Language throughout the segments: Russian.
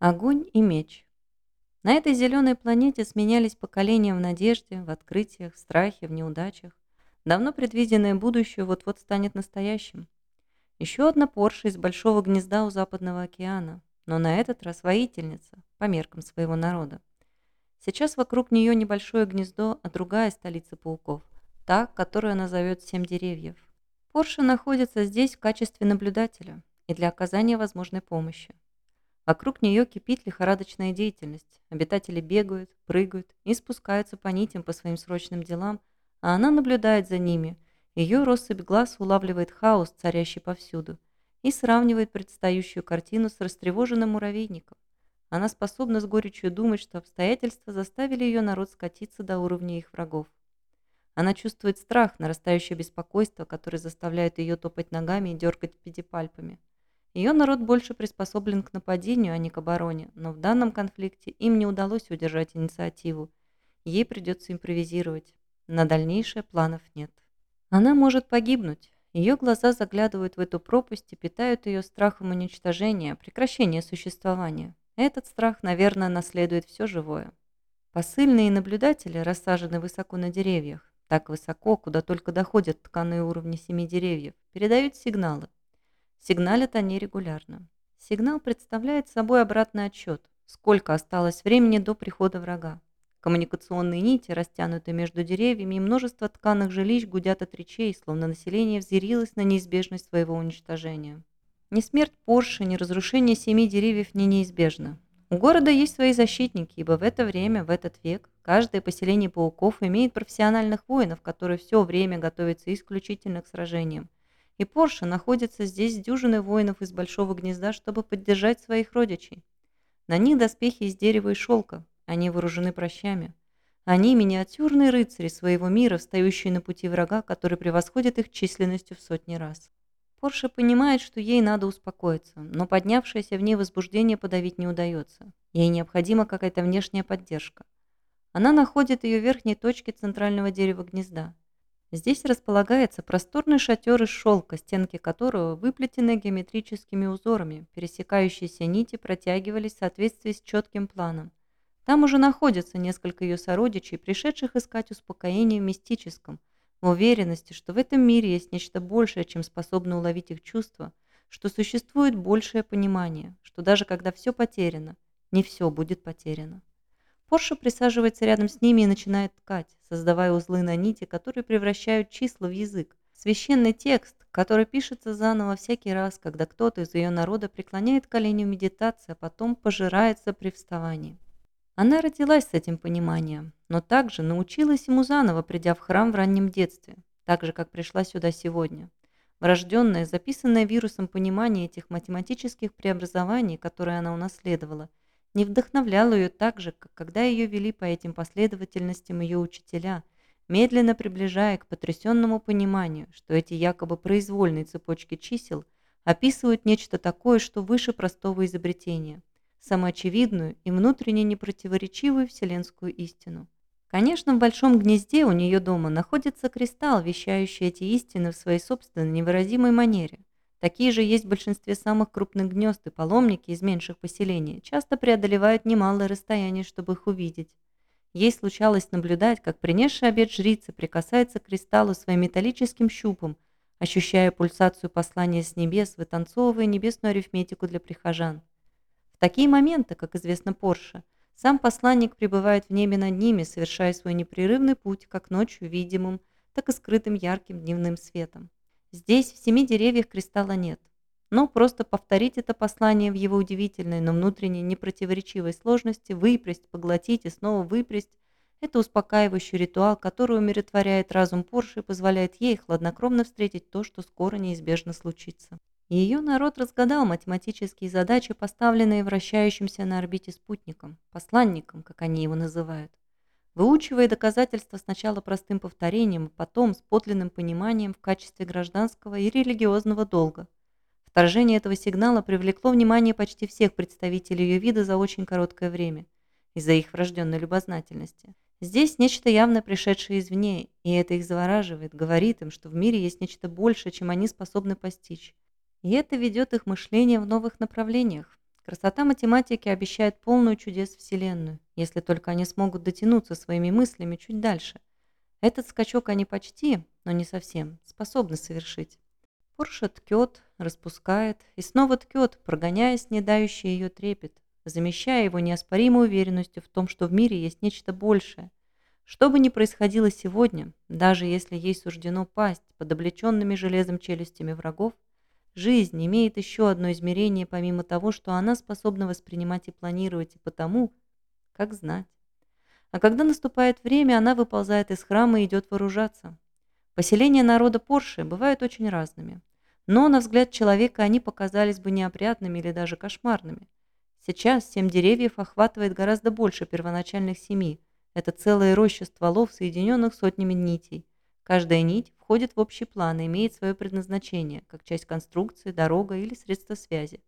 Огонь и меч. На этой зеленой планете сменялись поколения в надежде, в открытиях, в страхе, в неудачах. Давно предвиденное будущее вот-вот станет настоящим. Еще одна Порше из большого гнезда у Западного океана, но на этот раз воительница, по меркам своего народа. Сейчас вокруг нее небольшое гнездо, а другая столица пауков, та, которую она зовет «Семь деревьев». Порше находится здесь в качестве наблюдателя и для оказания возможной помощи. Вокруг нее кипит лихорадочная деятельность. Обитатели бегают, прыгают и спускаются по нитям по своим срочным делам, а она наблюдает за ними. Ее россыпь глаз улавливает хаос, царящий повсюду, и сравнивает предстающую картину с растревоженным муравейником. Она способна с горечью думать, что обстоятельства заставили ее народ скатиться до уровня их врагов. Она чувствует страх, нарастающее беспокойство, которое заставляет ее топать ногами и дергать педипальпами. Ее народ больше приспособлен к нападению, а не к обороне, но в данном конфликте им не удалось удержать инициативу. Ей придется импровизировать. На дальнейшее планов нет. Она может погибнуть. Ее глаза заглядывают в эту пропасть и питают ее страхом уничтожения, прекращения существования. Этот страх, наверное, наследует все живое. Посыльные наблюдатели рассажены высоко на деревьях, так высоко, куда только доходят тканые уровни семи деревьев, передают сигналы. Сигналят они регулярно. Сигнал представляет собой обратный отчет, сколько осталось времени до прихода врага. Коммуникационные нити, растянутые между деревьями, и множество тканых жилищ гудят от речей, словно население взъярилось на неизбежность своего уничтожения. Ни смерть Порше, ни разрушение семи деревьев не неизбежно. У города есть свои защитники, ибо в это время, в этот век, каждое поселение пауков имеет профессиональных воинов, которые все время готовятся исключительно к сражениям и Порше находится здесь с дюжиной воинов из Большого Гнезда, чтобы поддержать своих родичей. На них доспехи из дерева и шелка, они вооружены прощами. Они миниатюрные рыцари своего мира, встающие на пути врага, который превосходит их численностью в сотни раз. Порше понимает, что ей надо успокоиться, но поднявшееся в ней возбуждение подавить не удается. Ей необходима какая-то внешняя поддержка. Она находит ее в верхней точке центрального дерева гнезда. Здесь располагается просторный шатер из шелка, стенки которого выплетены геометрическими узорами, пересекающиеся нити протягивались в соответствии с четким планом. Там уже находятся несколько ее сородичей, пришедших искать успокоение в мистическом, в уверенности, что в этом мире есть нечто большее, чем способно уловить их чувства, что существует большее понимание, что даже когда все потеряно, не все будет потеряно. Порша присаживается рядом с ними и начинает ткать, создавая узлы на нити, которые превращают числа в язык. Священный текст, который пишется заново всякий раз, когда кто-то из ее народа преклоняет колени в медитации, а потом пожирается при вставании. Она родилась с этим пониманием, но также научилась ему заново, придя в храм в раннем детстве, так же, как пришла сюда сегодня. Врожденное, записанное вирусом понимание этих математических преобразований, которые она унаследовала – не вдохновлял ее так же, как когда ее вели по этим последовательностям ее учителя, медленно приближая к потрясенному пониманию, что эти якобы произвольные цепочки чисел описывают нечто такое, что выше простого изобретения, самоочевидную и внутренне непротиворечивую вселенскую истину. Конечно, в большом гнезде у нее дома находится кристалл, вещающий эти истины в своей собственной невыразимой манере. Такие же есть в большинстве самых крупных гнезд, и паломники из меньших поселений часто преодолевают немалое расстояние, чтобы их увидеть. Ей случалось наблюдать, как принесшая обед жрица прикасается к кристаллу своим металлическим щупом, ощущая пульсацию послания с небес, вытанцовывая небесную арифметику для прихожан. В такие моменты, как известно Порше, сам посланник пребывает в небе над ними, совершая свой непрерывный путь как ночью видимым, так и скрытым ярким дневным светом. Здесь в семи деревьях кристалла нет. Но просто повторить это послание в его удивительной, но внутренней непротиворечивой сложности, выпрясть, поглотить и снова выпрясть – это успокаивающий ритуал, который умиротворяет разум Порши и позволяет ей хладнокровно встретить то, что скоро неизбежно случится. Ее народ разгадал математические задачи, поставленные вращающимся на орбите спутником, посланником, как они его называют выучивая доказательства сначала простым повторением, а потом с подлинным пониманием в качестве гражданского и религиозного долга. Вторжение этого сигнала привлекло внимание почти всех представителей ее вида за очень короткое время из-за их врожденной любознательности. Здесь нечто явно пришедшее извне, и это их завораживает, говорит им, что в мире есть нечто большее, чем они способны постичь. И это ведет их мышление в новых направлениях, Красота математики обещает полную чудес Вселенную, если только они смогут дотянуться своими мыслями чуть дальше. Этот скачок они почти, но не совсем, способны совершить. Порше ткет, распускает и снова ткет, прогоняя снедающий ее трепет, замещая его неоспоримой уверенностью в том, что в мире есть нечто большее. Что бы ни происходило сегодня, даже если ей суждено пасть под облеченными железом челюстями врагов, жизнь имеет еще одно измерение помимо того, что она способна воспринимать и планировать, и потому, как знать. А когда наступает время, она выползает из храма и идет вооружаться. Поселения народа Порше бывают очень разными. Но, на взгляд человека, они показались бы неопрятными или даже кошмарными. Сейчас семь деревьев охватывает гораздо больше первоначальных семи. Это целая роща стволов, соединенных сотнями нитей. Каждая нить входит в общий план и имеет свое предназначение, как часть конструкции, дорога или средство связи.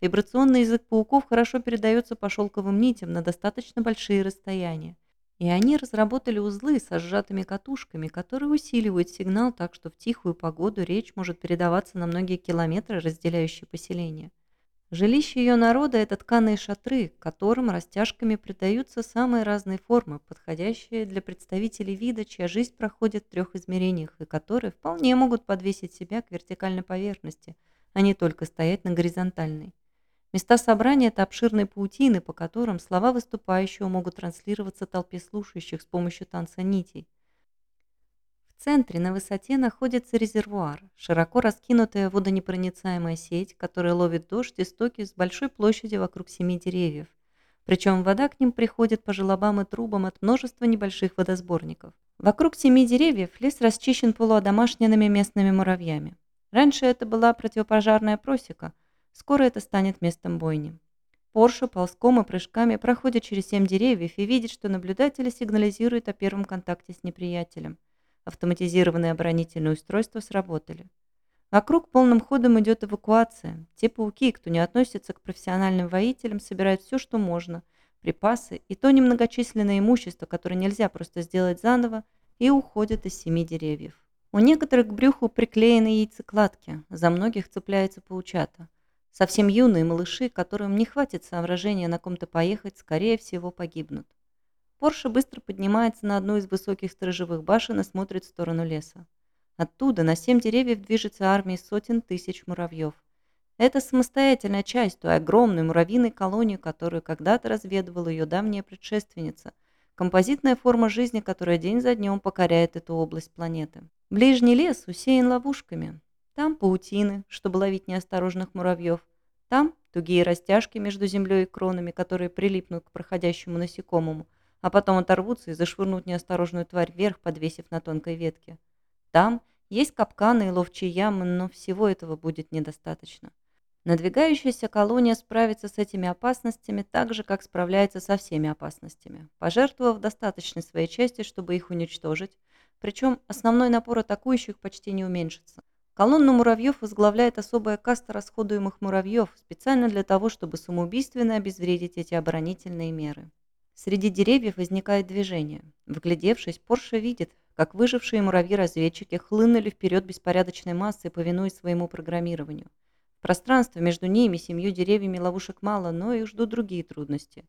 Вибрационный язык пауков хорошо передается по шелковым нитям на достаточно большие расстояния. И они разработали узлы со сжатыми катушками, которые усиливают сигнал так, что в тихую погоду речь может передаваться на многие километры, разделяющие поселение. Жилище ее народа – это тканые шатры, которым растяжками придаются самые разные формы, подходящие для представителей вида, чья жизнь проходит в трех измерениях и которые вполне могут подвесить себя к вертикальной поверхности, а не только стоять на горизонтальной. Места собрания – это обширные паутины, по которым слова выступающего могут транслироваться толпе слушающих с помощью танца нитей. В центре на высоте находится резервуар, широко раскинутая водонепроницаемая сеть, которая ловит дождь и стоки с большой площади вокруг семи деревьев. Причем вода к ним приходит по желобам и трубам от множества небольших водосборников. Вокруг семи деревьев лес расчищен полуодомашненными местными муравьями. Раньше это была противопожарная просека, скоро это станет местом бойни. Порше ползком и прыжками проходит через семь деревьев и видит, что наблюдатели сигнализируют о первом контакте с неприятелем. Автоматизированные оборонительные устройства сработали. Вокруг полным ходом идет эвакуация. Те пауки, кто не относится к профессиональным воителям, собирают все, что можно, припасы и то немногочисленное имущество, которое нельзя просто сделать заново, и уходят из семи деревьев. У некоторых к брюху приклеены яйцекладки, за многих цепляется паучата. Совсем юные малыши, которым не хватит соображения на ком-то поехать, скорее всего погибнут. Порше быстро поднимается на одну из высоких сторожевых башен и смотрит в сторону леса. Оттуда на семь деревьев движется армия сотен тысяч муравьев. Это самостоятельная часть той огромной муравьиной колонии, которую когда-то разведывала ее давняя предшественница. Композитная форма жизни, которая день за днем покоряет эту область планеты. Ближний лес усеян ловушками. Там паутины, чтобы ловить неосторожных муравьев. Там тугие растяжки между землей и кронами, которые прилипнут к проходящему насекомому а потом оторвутся и зашвырнут неосторожную тварь вверх, подвесив на тонкой ветке. Там есть капканы и ловчие ямы, но всего этого будет недостаточно. Надвигающаяся колония справится с этими опасностями так же, как справляется со всеми опасностями, пожертвовав достаточной своей части, чтобы их уничтожить, причем основной напор атакующих почти не уменьшится. Колонну муравьев возглавляет особая каста расходуемых муравьев специально для того, чтобы самоубийственно обезвредить эти оборонительные меры. Среди деревьев возникает движение. Вглядевшись, Порше видит, как выжившие муравьи-разведчики хлынули вперед беспорядочной массой, повинуясь своему программированию. В пространстве между ними, семью деревьями ловушек мало, но их ждут другие трудности.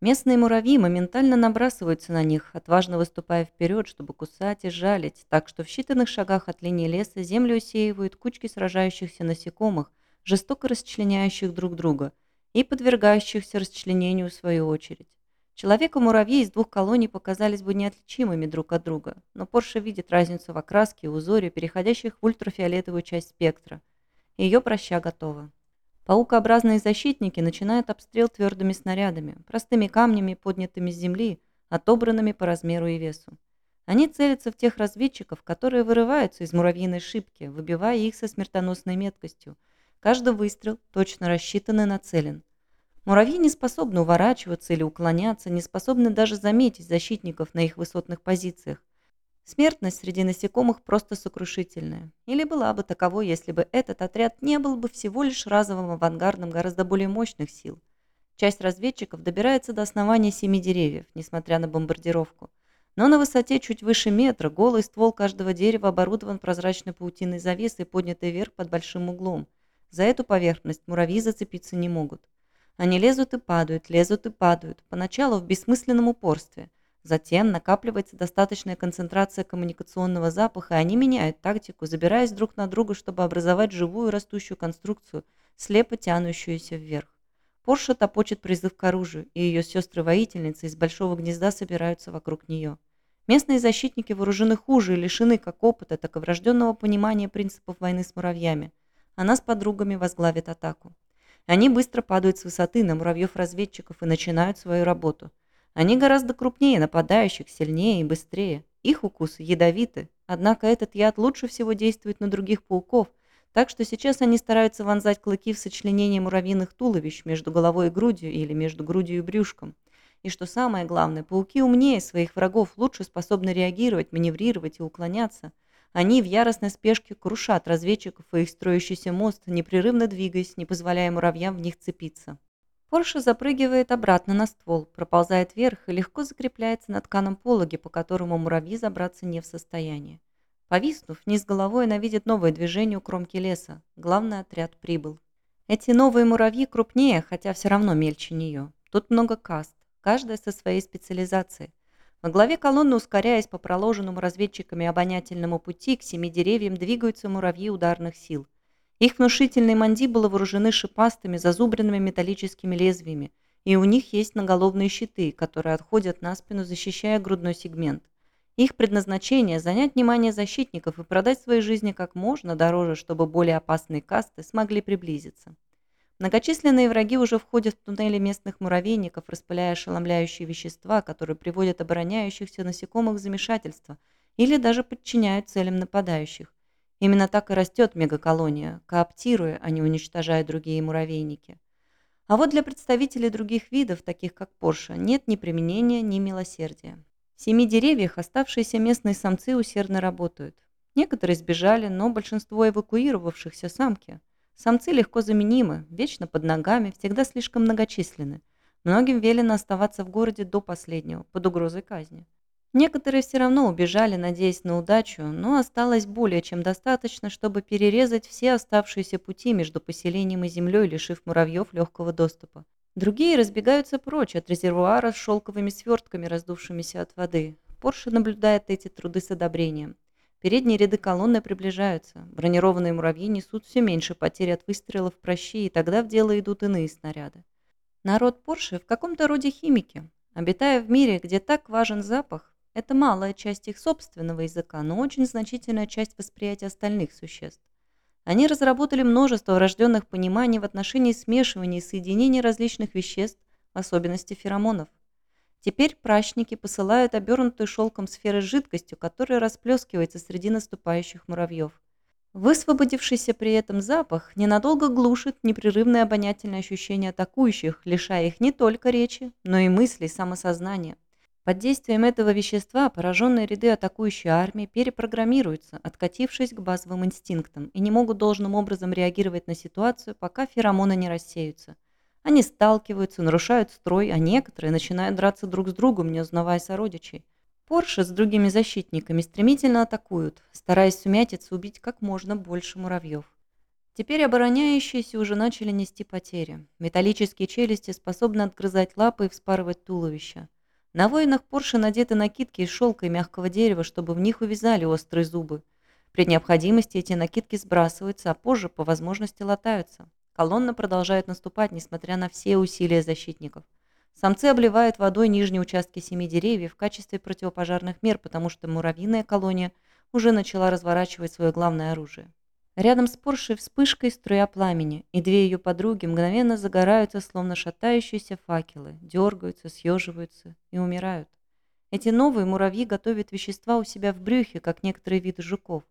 Местные муравьи моментально набрасываются на них, отважно выступая вперед, чтобы кусать и жалить, так что в считанных шагах от линии леса землю усеивают кучки сражающихся насекомых, жестоко расчленяющих друг друга и подвергающихся расчленению в свою очередь. Человек и муравьи из двух колоний показались бы неотличимыми друг от друга, но Порше видит разницу в окраске и узоре, переходящих в ультрафиолетовую часть спектра. Ее проща готова. Паукообразные защитники начинают обстрел твердыми снарядами, простыми камнями, поднятыми с земли, отобранными по размеру и весу. Они целятся в тех разведчиков, которые вырываются из муравьиной шибки, выбивая их со смертоносной меткостью. Каждый выстрел точно рассчитан и нацелен. Муравьи не способны уворачиваться или уклоняться, не способны даже заметить защитников на их высотных позициях. Смертность среди насекомых просто сокрушительная. Или была бы таковой, если бы этот отряд не был бы всего лишь разовым авангардом гораздо более мощных сил. Часть разведчиков добирается до основания семи деревьев, несмотря на бомбардировку. Но на высоте чуть выше метра голый ствол каждого дерева оборудован прозрачной паутиной завесой, поднятой вверх под большим углом. За эту поверхность муравьи зацепиться не могут. Они лезут и падают, лезут и падают, поначалу в бессмысленном упорстве. Затем накапливается достаточная концентрация коммуникационного запаха, и они меняют тактику, забираясь друг на друга, чтобы образовать живую растущую конструкцию, слепо тянущуюся вверх. Порша топочет призыв к оружию, и ее сестры-воительницы из большого гнезда собираются вокруг нее. Местные защитники вооружены хуже и лишены как опыта, так и врожденного понимания принципов войны с муравьями. Она с подругами возглавит атаку. Они быстро падают с высоты на муравьев-разведчиков и начинают свою работу. Они гораздо крупнее нападающих, сильнее и быстрее. Их укусы ядовиты, однако этот яд лучше всего действует на других пауков, так что сейчас они стараются вонзать клыки в сочленение муравьиных туловищ между головой и грудью или между грудью и брюшком. И что самое главное, пауки умнее своих врагов, лучше способны реагировать, маневрировать и уклоняться. Они в яростной спешке крушат разведчиков и их строящийся мост, непрерывно двигаясь, не позволяя муравьям в них цепиться. Порше запрыгивает обратно на ствол, проползает вверх и легко закрепляется на тканом пологе, по которому муравьи забраться не в состоянии. Повиснув, вниз головой она видит новое движение у кромки леса. Главный отряд прибыл. Эти новые муравьи крупнее, хотя все равно мельче нее. Тут много каст каждая со своей специализацией. Во главе колонны, ускоряясь по проложенному разведчиками обонятельному пути, к семи деревьям двигаются муравьи ударных сил. Их внушительные мандибулы вооружены шипастыми, зазубренными металлическими лезвиями, и у них есть наголовные щиты, которые отходят на спину, защищая грудной сегмент. Их предназначение – занять внимание защитников и продать свои жизни как можно дороже, чтобы более опасные касты смогли приблизиться. Многочисленные враги уже входят в туннели местных муравейников, распыляя ошеломляющие вещества, которые приводят обороняющихся насекомых в замешательство или даже подчиняют целям нападающих. Именно так и растет мегаколония, кооптируя, а не уничтожая другие муравейники. А вот для представителей других видов, таких как Порша, нет ни применения, ни милосердия. В семи деревьях оставшиеся местные самцы усердно работают. Некоторые сбежали, но большинство эвакуировавшихся самки – Самцы легко заменимы, вечно под ногами, всегда слишком многочисленны. Многим велено оставаться в городе до последнего, под угрозой казни. Некоторые все равно убежали, надеясь на удачу, но осталось более чем достаточно, чтобы перерезать все оставшиеся пути между поселением и землей, лишив муравьев легкого доступа. Другие разбегаются прочь от резервуара с шелковыми свертками, раздувшимися от воды. Порше наблюдает эти труды с одобрением. Передние ряды колонны приближаются. Бронированные муравьи несут все меньше потерь от выстрелов прощи, и тогда в дело идут иные снаряды. Народ Порше в каком-то роде химики. Обитая в мире, где так важен запах, это малая часть их собственного языка, но очень значительная часть восприятия остальных существ. Они разработали множество врожденных пониманий в отношении смешивания и соединения различных веществ, в особенности феромонов. Теперь прачники посылают обернутую шелком сферы жидкостью, которая расплескивается среди наступающих муравьев. Высвободившийся при этом запах ненадолго глушит непрерывное обонятельное ощущение атакующих, лишая их не только речи, но и мыслей, самосознания. Под действием этого вещества пораженные ряды атакующей армии перепрограммируются, откатившись к базовым инстинктам, и не могут должным образом реагировать на ситуацию, пока феромоны не рассеются. Они сталкиваются, нарушают строй, а некоторые начинают драться друг с другом, не узнавая сородичей. Порше с другими защитниками стремительно атакуют, стараясь сумятиться убить как можно больше муравьев. Теперь обороняющиеся уже начали нести потери. Металлические челюсти способны отгрызать лапы и вспарывать туловища. На воинах Порше надеты накидки из шелка и мягкого дерева, чтобы в них увязали острые зубы. При необходимости эти накидки сбрасываются, а позже по возможности латаются. Колонна продолжает наступать, несмотря на все усилия защитников. Самцы обливают водой нижние участки семи деревьев в качестве противопожарных мер, потому что муравьиная колония уже начала разворачивать свое главное оружие. Рядом с Поршей вспышкой струя пламени, и две ее подруги мгновенно загораются, словно шатающиеся факелы, дергаются, съеживаются и умирают. Эти новые муравьи готовят вещества у себя в брюхе, как некоторые виды жуков.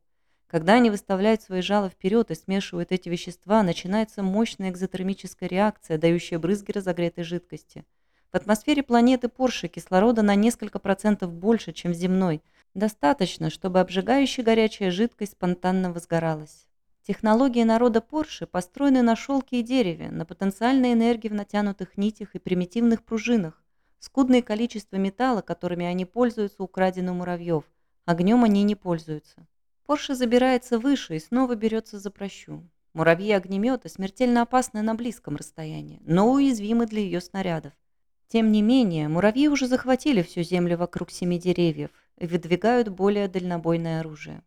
Когда они выставляют свои жало вперед и смешивают эти вещества, начинается мощная экзотермическая реакция, дающая брызги разогретой жидкости. В атмосфере планеты Порше кислорода на несколько процентов больше, чем земной. Достаточно, чтобы обжигающая горячая жидкость спонтанно возгоралась. Технологии народа Порше построены на шелке и дереве, на потенциальной энергии в натянутых нитях и примитивных пружинах. Скудное количество металла, которыми они пользуются, украдено муравьев. Огнем они не пользуются. Порше забирается выше и снова берется за прощу. Муравьи-огнеметы смертельно опасны на близком расстоянии, но уязвимы для ее снарядов. Тем не менее, муравьи уже захватили всю землю вокруг семи деревьев и выдвигают более дальнобойное оружие.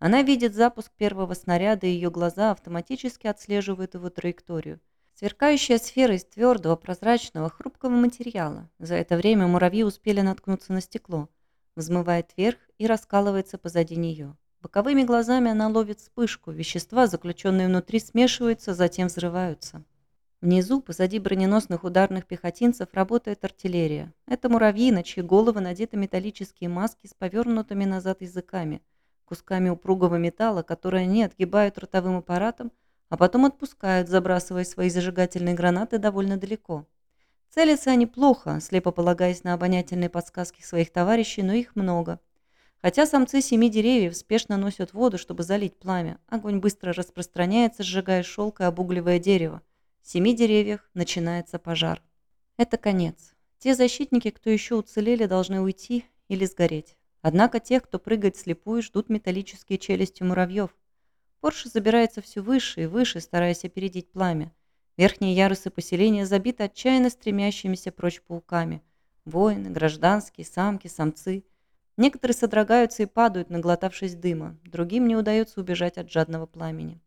Она видит запуск первого снаряда, и ее глаза автоматически отслеживают его траекторию. Сверкающая сфера из твердого, прозрачного, хрупкого материала. За это время муравьи успели наткнуться на стекло. Взмывает вверх и раскалывается позади нее. Боковыми глазами она ловит вспышку, вещества, заключенные внутри, смешиваются, затем взрываются. Внизу, позади броненосных ударных пехотинцев, работает артиллерия. Это муравьи, на чьи головы надеты металлические маски с повернутыми назад языками, кусками упругого металла, которые они отгибают ротовым аппаратом, а потом отпускают, забрасывая свои зажигательные гранаты довольно далеко. Целятся они плохо, слепо полагаясь на обонятельные подсказки своих товарищей, но их много – Хотя самцы семи деревьев спешно носят воду, чтобы залить пламя, огонь быстро распространяется, сжигая шелк и обугливая дерево. В семи деревьях начинается пожар. Это конец. Те защитники, кто еще уцелели, должны уйти или сгореть. Однако тех, кто прыгает слепую, ждут металлические челюсти муравьев. Порше забирается все выше и выше, стараясь опередить пламя. Верхние ярусы поселения забиты отчаянно стремящимися прочь пауками. Воины, гражданские, самки, самцы – Некоторые содрогаются и падают, наглотавшись дыма, другим не удается убежать от жадного пламени.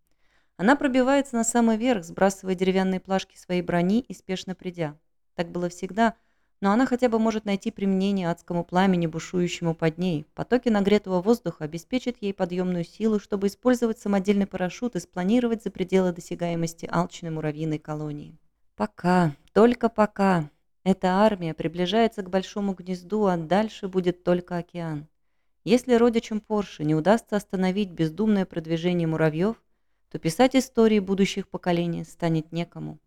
Она пробивается на самый верх, сбрасывая деревянные плашки своей брони и спешно придя. Так было всегда, но она хотя бы может найти применение адскому пламени, бушующему под ней. Потоки нагретого воздуха обеспечат ей подъемную силу, чтобы использовать самодельный парашют и спланировать за пределы досягаемости алчной муравьиной колонии. Пока, только пока. Эта армия приближается к большому гнезду, а дальше будет только океан. Если родичам Порше не удастся остановить бездумное продвижение муравьев, то писать истории будущих поколений станет некому.